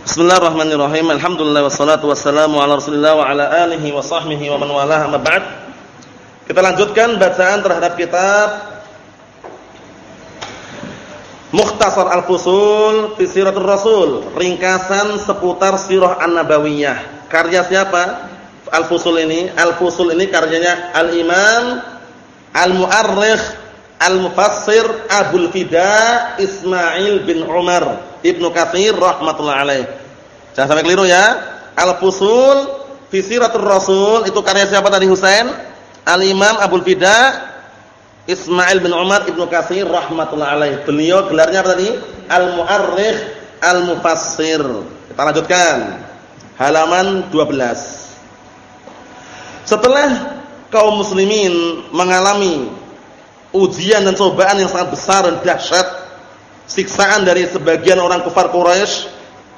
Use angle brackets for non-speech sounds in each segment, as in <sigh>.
Bismillahirrahmanirrahim. Alhamdulillah wassalatu wassalamu ala Rasulillah wa ala alihi wa sahbihi wa man walaha amma ba'd. Kita lanjutkan bacaan terhadap kitab Mukhtasar Al-Fusul fi Siratul Rasul, ringkasan seputar sirah An-Nabawiyah. Karya siapa? Al-Fusul ini, Al-Fusul ini karyanya Al-Imam Al-Mu'arrikh Al-Mufassir Abdul Fida Ismail bin Umar Ibnu Katsir rahmatullah alaih. Jangan sampai keliru ya. Al-Fusul fi Siratul Rasul itu karya siapa tadi Husain? Al-Imam Abdul Fida Ismail bin Umar Ibnu Katsir rahmatullah alaih. Beliau gelarnya apa tadi? Al-Mu'arrikh Al-Mufassir. Kita lanjutkan. Halaman 12. Setelah kaum muslimin mengalami ujian dan cobaan yang sangat besar dan dahsyat siksaan dari sebagian orang kufar Quraisy,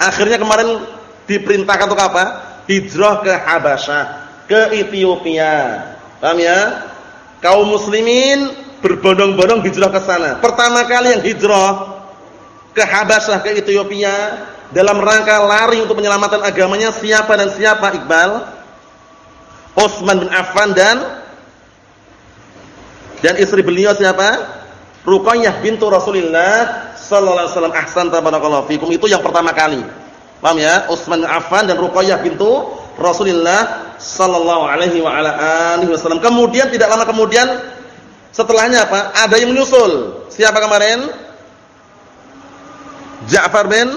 akhirnya kemarin diperintahkan untuk apa? Hijrah ke Habasyah, ke Ethiopia. Paham ya? Kaum muslimin berbondong-bondong hijrah ke sana. Pertama kali yang hijrah ke Habasyah, ke Ethiopia dalam rangka lari untuk menyelamatkan agamanya siapa dan siapa Iqbal? Utsman bin Affan dan dan istri beliau siapa? Ruqayyah bintu Rasulullah sallallahu alaihi wasallam ahsan tabarakallahu fikum itu yang pertama kali. Paham ya? Utsman Affan dan Ruqayyah bintu Rasulullah sallallahu alaihi wa ala alihi wasallam. Kemudian tidak lama kemudian setelahnya apa? Ada yang menyusul. Siapa kemarin? Ja'far bin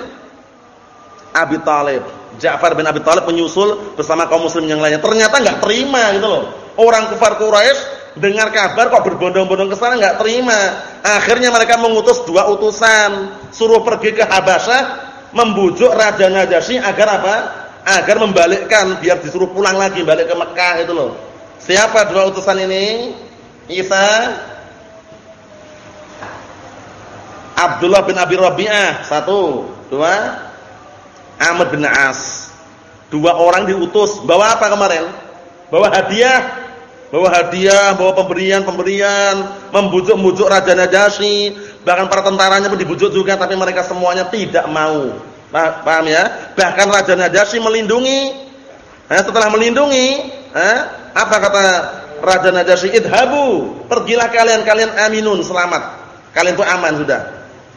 Abi Thalib. Ja'far bin Abi Thalib menyusul bersama kaum muslim yang lainnya. Ternyata enggak terima gitu loh. Orang kafir Quraisy dengar kabar kok berbondong-bondong ke sana enggak terima. Akhirnya mereka mengutus dua utusan, suruh pergi ke Habasyah membujuk Raja Najasyi agar apa? Agar membalikkan biar disuruh pulang lagi balik ke Mekah itu loh. Siapa dua utusan ini? Isa Abdullah bin Abi Rabi'ah satu, dua Amr bin As. Dua orang diutus, bawa apa kemarin? Bawa hadiah bawa hadiah, bawa pemberian-pemberian, membujuk-bujuk Raja Najasyi, bahkan para tentaranya pun dibujuk juga tapi mereka semuanya tidak mau. Paham ya? Bahkan Raja Najasyi melindungi. Eh, setelah melindungi, eh, apa kata Raja Najasyi? Idhabu, pergilah kalian kalian aminun, selamat. Kalian itu aman sudah.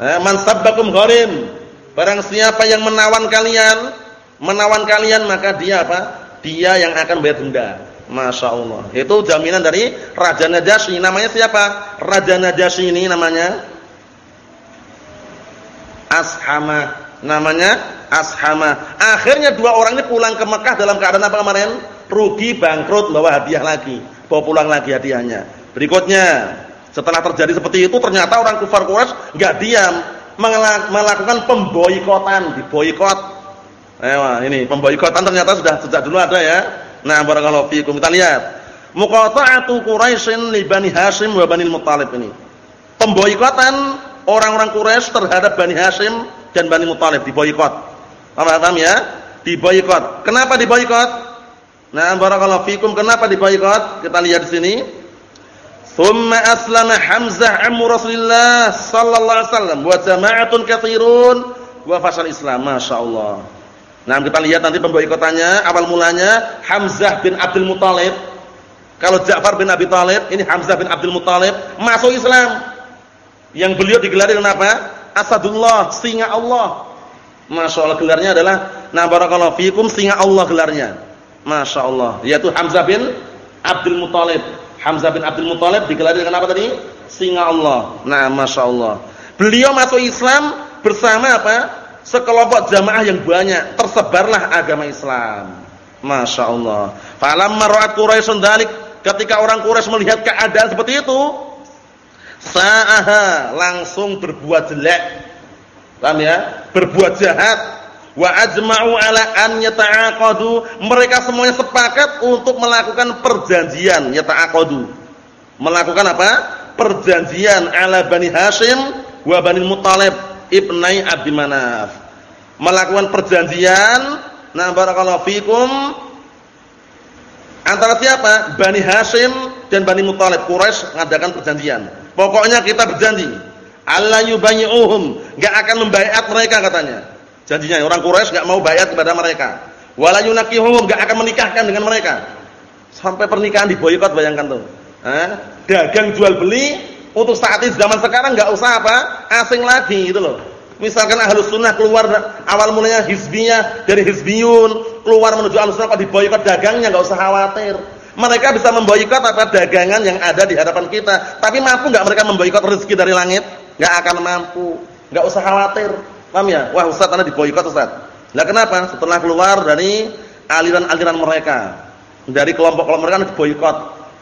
Eh, man sabbakum gharim. Barang siapa yang menawan kalian, menawan kalian maka dia apa? Dia yang akan bayar denda. Masya Allah. Itu jaminan dari Raja Najasyi. Namanya siapa? Raja Najasyi ini namanya Ashama. Namanya Ashama. Akhirnya dua orang ini pulang ke Mekah dalam keadaan apa kemarin? Rugi, bangkrut, bawa hadiah lagi. Bawa pulang lagi hadiahnya. Berikutnya, setelah terjadi seperti itu ternyata orang kufar Quraisy enggak diam, melakukan pemboikotan, diboikot. Eh, ini pemboikotan ternyata sudah sejak dulu ada ya Nah, barakallahu fiikum. Kita lihat. Muqata'atu Quraisyin li Bani Hashim wa Bani Muthalib ini. Pemboikotan orang-orang Quraisy terhadap Bani Hashim dan Bani Muthalib diboikot. Paham ya? Diboikot. Kenapa diboikot? Nah, barakallahu fiikum. Kenapa diboikot? Kita lihat di sini. Thumma aslama Hamzah ammu Rasulillah sallallahu alaihi wasallam wa jama'atun katsirun wa fasal Islam. Masyaallah. Nah, kita lihat nanti pemboikotannya awal mulanya Hamzah bin Abdul Muthalib. Kalau Ja'far bin Abi Thalib, ini Hamzah bin Abdul Muthalib masuk Islam. Yang beliau digelari dengan apa? Asadullah, singa Allah. Masya Allah gelarnya adalah Nah barakallahu fiikum singa Allah gelarnya. Masya Allah. Yaitu Hamzah bin Abdul Muthalib. Hamzah bin Abdul Muthalib digelari dengan apa tadi? Singa Allah. Nah Masya Allah. Beliau masuk Islam bersama apa? Sekelompok jamaah yang banyak tersebarlah agama Islam. Masya Allah. Falamma ra'at Quraisyun dalik ketika orang Quraisy melihat keadaan seperti itu, sa'aha langsung berbuat jelek. Paham ya? Berbuat jahat. Wa ajma'u ala an yata'aqadu. Mereka semuanya sepakat untuk melakukan perjanjian, yata'aqadu. Melakukan apa? Perjanjian ala Bani Hashim wa Bani Muttalib ibnai Abi Manaf melakukan perjanjian nah barakallahu fikum antara siapa? Bani Hashim dan Bani Muthalib Quraisy mengadakan perjanjian pokoknya kita berjanji Allah yubayyi'uhum enggak akan membaiat mereka katanya Janjinya orang Quraisy enggak mau bayar kepada mereka. Wala yunakihum enggak akan menikahkan dengan mereka. Sampai pernikahan diboikot bayangkan tuh. Eh? Dagang jual beli untuk saat ini zaman sekarang enggak usah apa? Asing lagi gitu loh. Misalkan ahlus sunnah keluar awal mulanya hizbiyah dari hizbiyun keluar menuju ahlus sunnah kok diboikot dagangnya enggak usah khawatir. Mereka bisa memboikot apa dagangan yang ada di hadapan kita. Tapi mampu enggak mereka memboikot rezeki dari langit? Enggak akan mampu. Enggak usah khawatir. Paham ya? Wah, Ustaz Anda diboikot Ustaz. Lah kenapa? Setelah keluar dari aliran-aliran mereka. Dari kelompok-kelompok mereka diboikot.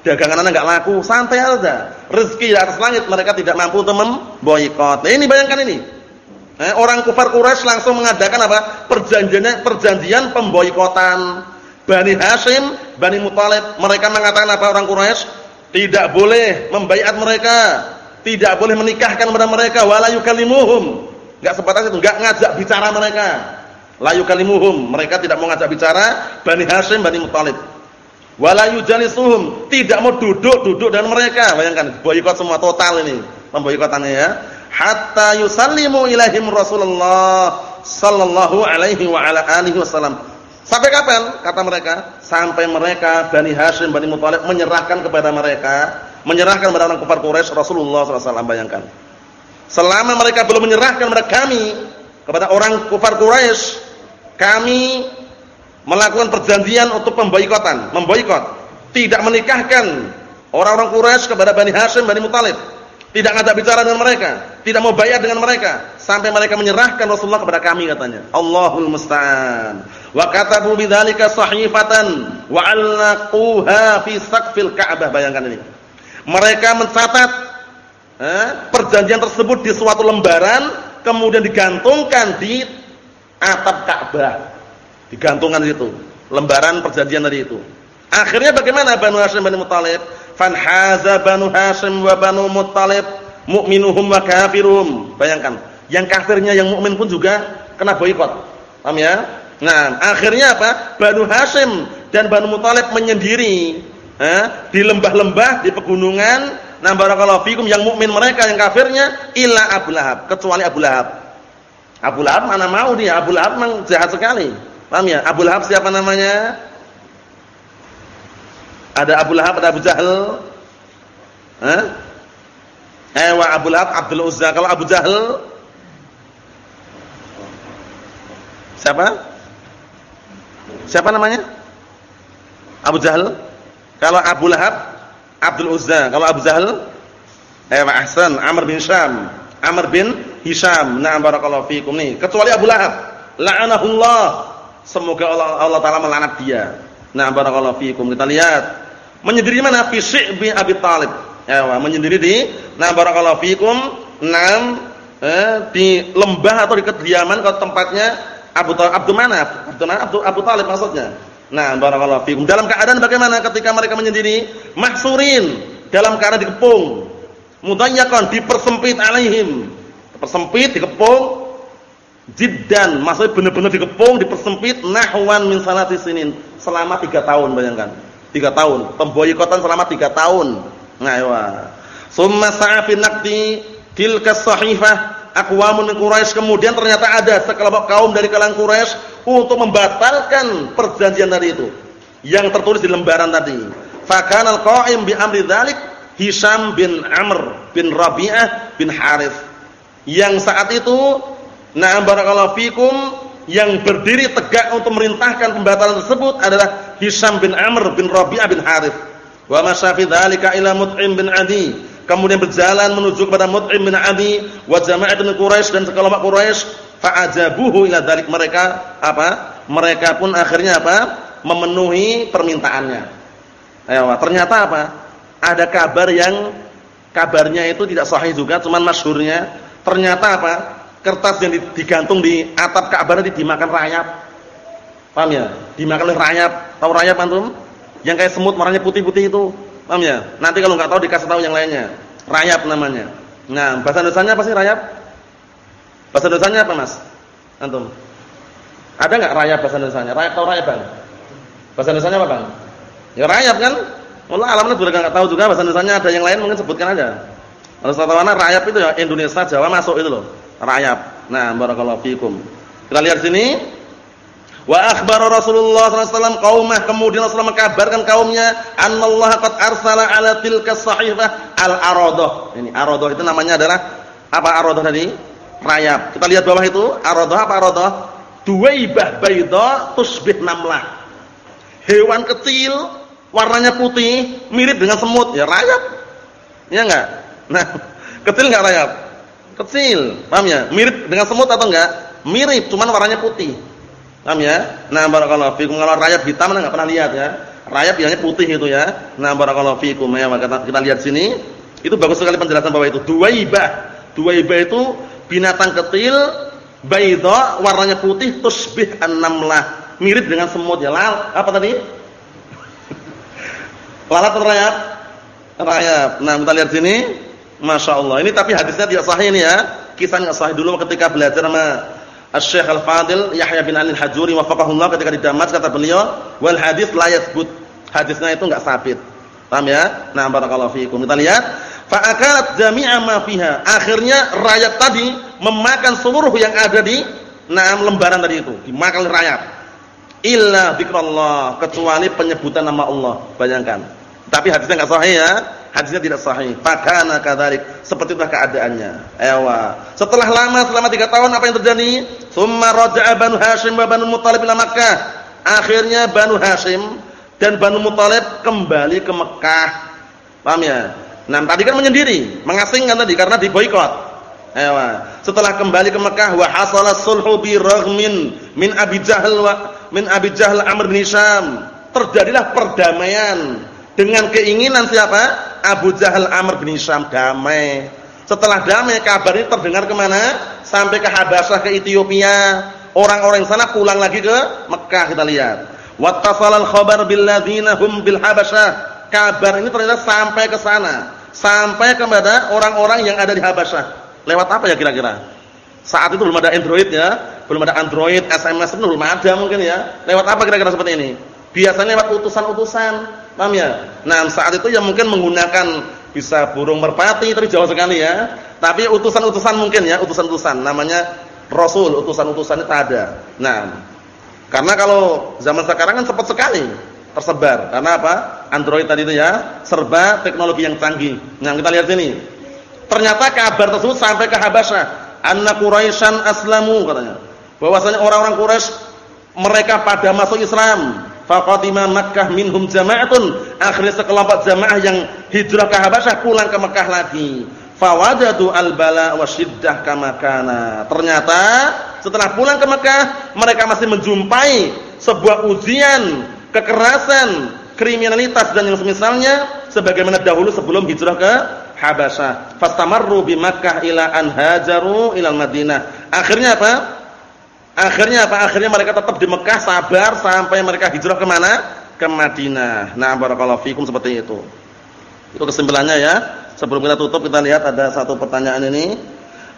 Dagangan Anda enggak laku, santai aja. Rezeki di atas langit mereka tidak mampu untuk memboikot. Nah, ini bayangkan ini. Eh, orang kufar Quraisy langsung mengadakan apa? Perjanjian perjanjian pemboikotan. Bani Hashim, Bani Muthalib, mereka mengatakan apa orang Quraisy? Tidak boleh membaiat mereka, tidak boleh menikahkan kepada mereka wala yukallimuhum Enggak sebatas itu, enggak ngajak bicara mereka. La yukalimuhum, mereka tidak mau ngajak bicara Bani Hashim, Bani Muthalib. Wala yujalisuhum, tidak mau duduk-duduk dengan mereka. Bayangkan, boikot semua total ini, pemboikotannya ya. Hatta yusallimu ilaihim Rasulullah sallallahu alaihi wa ala alihi wasallam. Sampai kapan? Kata mereka, sampai mereka Bani Hashim, Bani Muthalib menyerahkan kepada mereka, menyerahkan kepada orang kafir Quraisy Rasulullah wasallam bayangkan. Selama mereka belum menyerahkan kepada kami, kepada orang kufar Quraisy, kami melakukan perjanjian untuk pemboikotan, memboikot, tidak menikahkan orang-orang Quraisy kepada Bani Hashim, Bani Muthalib. Tidak ngajak bicara dengan mereka, tidak mau bayar dengan mereka sampai mereka menyerahkan Rasulullah kepada kami katanya. Allahul musta'an. Wa katabu bidzalika sahifatan wa 'allaquha fi saqfil Ka'bah. Bayangkan ini. Mereka mencatat eh, perjanjian tersebut di suatu lembaran kemudian digantungkan di atap Ka'bah. Digantungkan di situ. Lembaran perjanjian tadi itu. Akhirnya bagaimana Banu Hashim Bani Muthalib? Fanhaza Banu Hashim wa Banu Muthalib mu'minuhum wa kafiruhum. Bayangkan, yang kafirnya yang mukmin pun juga kena boikot. Paham ya? Nah, akhirnya apa? Banu Hashim dan Banu Muthalib menyendiri eh, di lembah-lembah, di pegunungan Nah barakallahu fikum yang mukmin mereka yang kafirnya illa Abu Lahab, kecuali Abu Lahab. Abu Lahab mana mau dia? Abu Lahab memang jahat sekali. Paham ya? Abu Lahab siapa namanya? Ada Abu Lahab, ada Abu Jahal. Hah? Eh, wa Abu Lahab Abdul Uzza. Kalau Abu Jahal Siapa? Siapa namanya? Abu Jahal. Kalau Abu Lahab Abdul Uzza. Kalau Abu Zahal eh Ahsan, Amr bin Syam. Amr bin Hisham. Na'am barakallahu fikum nih. Kecuali Abu Lahab. La'anahullah. Semoga Allah Allah taala melaknat dia. Na'am barakallahu fikum. Kita lihat. Menyendiri mana? Fi bin Abi Talib. Ya, menyendiri di Na'am barakallahu fikum. Naam eh, di lembah atau di kediaman atau tempatnya Abu Talib Abdul Manaf. Abdul Manaf Abu, Abu Talib maksudnya. Nah, barakallahu fikum. Dalam keadaan bagaimana ketika mereka menyendiri? Mahsurin, dalam keadaan dikepung. Mudayyakan, dipersempit alaihim. Dipersempit, dikepung. Jiddan, maksudnya benar-benar dikepung, dipersempit nahwan min salati sinin selama 3 tahun bayangkan. 3 tahun, pemboikotan selama 3 tahun. Nah, ya. Summa sa'afin naqti tilka sahifah aqwamun Quraisy kemudian ternyata ada sekelompok kaum dari kalangan Quraisy untuk membatalkan perjanjian tadi itu yang tertulis di lembaran tadi. Fakanal qaim bi amri dzalik Hisham bin Amr bin Rabi'ah bin Harith. Yang saat itu na'am barakallahu fikum yang berdiri tegak untuk merintahkan pembatalan tersebut adalah Hisham bin Amr bin Rabi'ah bin Harith. Wa masyafi dzalika ila Mut'im bin Adi. Kemudian berjalan menuju kepada Mut'im bin Adi wa jama'atun Quraisy dan sekelompok Quraisy fa'ajabuhu ila dzalik mereka apa? Mereka pun akhirnya apa? memenuhi permintaannya. Ayo, ternyata apa? Ada kabar yang kabarnya itu tidak sahih juga, cuman masyhurnya ternyata apa? Kertas yang digantung di atap Ka'bah itu dimakan rayap. Paham ya? Dimakan oleh rayap. Tahu rayap antum? Yang kayak semut warnanya putih-putih itu. Paham ya? Nanti kalau nggak tahu dikasih tahu yang lainnya. Rayap namanya. Nah, bahasa Indonesia apa sih rayap? Bahasa Indonesianya apa, Mas? Antum. Ada enggak rayap bahasa Indonesianya? Rayap atau rayaban? Bahasa Indonesianya apa, Bang? Ya rayap kan? Allah alamnya juga enggak tahu juga bahasa Indonesianya ada yang lain mungkin sebutkan aja. Kalau tahu rayap itu ya Indonesia Jawa masuk itu loh. Rayap. Nah, barakallahu fikum. Kita lihat sini. Wa akhbara Rasulullah SAW qaumah kemudian Rasulullah mengkabarkan kaumnya annallaha qad arsala ala tilka sahifah al-aradah. Ini aradah itu namanya adalah apa aradah tadi? Rayap. Kita lihat bawah itu aradah apa aradah? Duwaibah bayda tusbih namlah. Hewan kecil warnanya putih mirip dengan semut ya rayap. Ya enggak? Nah, <laughs> kecil enggak rayap? Kecil. Paham ya? Mirip dengan semut atau enggak? Mirip, cuman warnanya putih. Paham ya? Nah, barakallahu fikum. Kalau rayap hitam enggak pernah lihat ya. Rayap biasanya putih itu ya. Nah, barakallahu fikum ya. Maka kita lihat sini. Itu bagus sekali penjelasan bawah itu. Duwaibah. Duwaibah itu binatang kecil baydha warnanya putih tusbih an-namlah. Mirip dengan semut ya. Lal, apa tadi? <laughs> Lalat atau rayap? Rayap. Nah, kita lihat sini. Masya Allah. Ini tapi hadisnya tidak sahih ini ya. Kisahnya sahih dulu ketika belajar sama Asy-Syaikh Al-Fadil Yahya bin Ali Al-Hajuri wafaqahullah ketika di Damas kata beliau, "Wal hadis la yathbut." Hadisnya itu enggak sabit. Paham ya? Nah, barakallahu fiikum. Kita lihat, fa akalat jami'a ma fiha. Akhirnya rayap tadi memakan seluruh yang ada di enam lembaran tadi itu, dimakan rayap. Illa dzikrullah, kecuali penyebutan nama Allah. Bayangkan. Tapi hadisnya enggak sahih ya. Hadisnya tidak sahih. Fakana kadzalik. Seperti itulah keadaannya. Ewa. Setelah lama selama tiga tahun apa yang terjadi? Tsumma raja'a Banu Hashim wa Banu Muthalib ila Makkah. Akhirnya Banu Hashim dan Banu Muthalib kembali ke Mekah. Paham ya? Nah, tadi kan menyendiri, mengasingkan tadi karena diboikot. Ewa. Setelah kembali ke Mekah wa hasala sulhu bi raghmin min Abi Jahal wa min Abi Jahal Amr bin. Terjadilah perdamaian dengan keinginan siapa? Abu Jahal Amr bin Hisham damai. Setelah damai kabar ini terdengar ke mana? Sampai ke Habasyah ke Ethiopia. Orang-orang sana pulang lagi ke Mekah kita lihat. Wattasal al-khabar bil ladzina hum bil Habasyah. Kabar ini ternyata sampai ke sana. Sampai kepada orang-orang yang ada di Habasyah. Lewat apa ya kira-kira? Saat itu belum ada Android ya, belum ada Android, SMS belum ada mungkin ya. Lewat apa kira-kira seperti ini? Biasanya lewat utusan-utusan Paham ya? Nah, saat itu ya mungkin menggunakan bisa burung merpati tapi jauh sekali ya. Tapi utusan-utusan mungkin ya, utusan-utusan namanya rasul, utusan-utusan itu ada. Nah, karena kalau zaman sekarang kan cepat sekali tersebar. Karena apa? Android tadi itu ya, serba teknologi yang canggih. Nah, kita lihat sini. Ternyata kabar tersebut sampai ke Habasyah. Anna Quraisyan aslamu katanya. Bahwasanya orang-orang Quraisy mereka pada masuk Islam Faqatima Makkah minhum jama'atun. Akhirnya sekelompok jamaah yang hijrah ke Habasyah pulang ke Mekah lagi. Fawajadu al-bala wa. Ternyata setelah pulang ke Mekah, mereka masih menjumpai sebuah ujian, kekerasan, kriminalitas dan yang semisalnya sebagaimana dahulu sebelum hijrah ke Habasyah. Fastamarru bi Makkah ila an hajaru ila Madinah. Akhirnya apa? Akhirnya apa? Akhirnya mereka tetap di Mekah sabar sampai mereka hijrah ke mana? Ke Madinah. Nah, barakallahu fikum seperti itu. Itu kesimpulannya ya. Sebelum kita tutup kita lihat ada satu pertanyaan ini.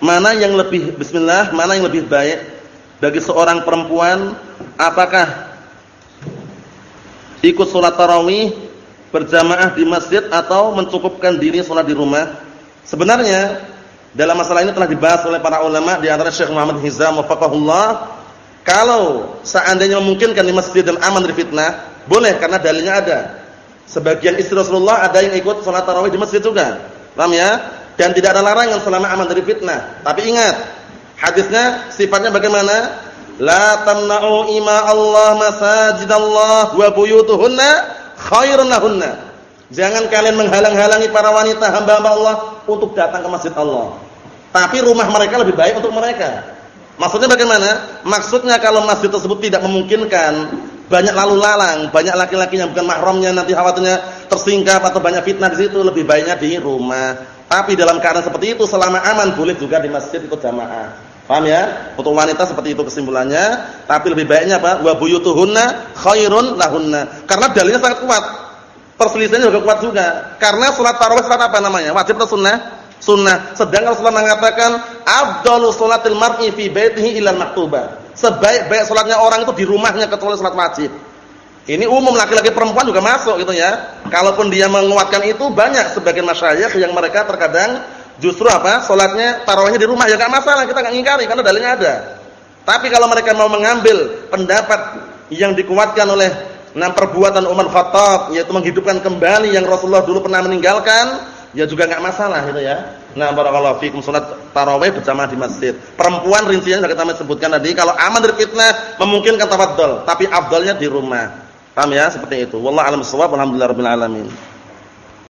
Mana yang lebih bismillah, mana yang lebih baik bagi seorang perempuan apakah ikut sholat tarawih berjamaah di masjid atau mencukupkan diri sholat di rumah? Sebenarnya dalam masalah ini telah dibahas oleh para ulama di antara Syekh Muhammad Hizam wafaqahullah. Kalau seandainya memungkinkan di masjid dan aman dari fitnah, boleh karena dalilnya ada. Sebagian istri Rasulullah ada yang ikut salat tarawih di masjid juga. Paham ya? Dan tidak ada larangan selama aman dari fitnah. Tapi ingat, hadisnya sifatnya bagaimana? La tamna'u ima Allah masajidallah wa buyutuhunna khairun lahunna. Jangan kalian menghalang-halangi para wanita hamba-hamba Allah untuk datang ke masjid Allah. Tapi rumah mereka lebih baik untuk mereka. Maksudnya bagaimana? Maksudnya kalau masjid tersebut tidak memungkinkan banyak lalu lalang, banyak laki-laki yang bukan mahramnya nanti khawatirnya tersingkap atau banyak fitnah di situ, lebih baiknya di rumah. Tapi dalam keadaan seperti itu selama aman boleh juga di masjid ikut jamaah. Paham ya? Untuk wanita seperti itu kesimpulannya, tapi lebih baiknya apa? Wa buyutuhunna khairun lahunna. Karena dalilnya sangat kuat perselisihannya juga kuat juga. Karena salat tarawih salat apa namanya? Wajib atau sunnah? Sunnah. Sedangkan Rasulullah mengatakan afdalu salatil mar'i fi baitihi illa maktubah. Sebaik-baik salatnya orang itu di rumahnya kecuali salat wajib. Ini umum laki-laki perempuan juga masuk gitu ya. Kalaupun dia menguatkan itu banyak sebagian masyayikh yang mereka terkadang justru apa? Salatnya tarawihnya di rumah ya enggak masalah, kita enggak ngingkari karena dalilnya ada. Tapi kalau mereka mau mengambil pendapat yang dikuatkan oleh enam perbuatan Umar Khattab yaitu menghidupkan kembali yang Rasulullah dulu pernah meninggalkan, ya juga enggak masalah gitu ya. Nah, barakallahu fikum salat tarawih berjamaah di masjid. Perempuan rinciannya sudah kita sebutkan tadi, kalau aman dari fitnah memungkinkan tafaddul, tapi afdalnya di rumah. Paham ya? Seperti itu. Wallahu a'lam bishawab. Alhamdulillahirabbil alamin.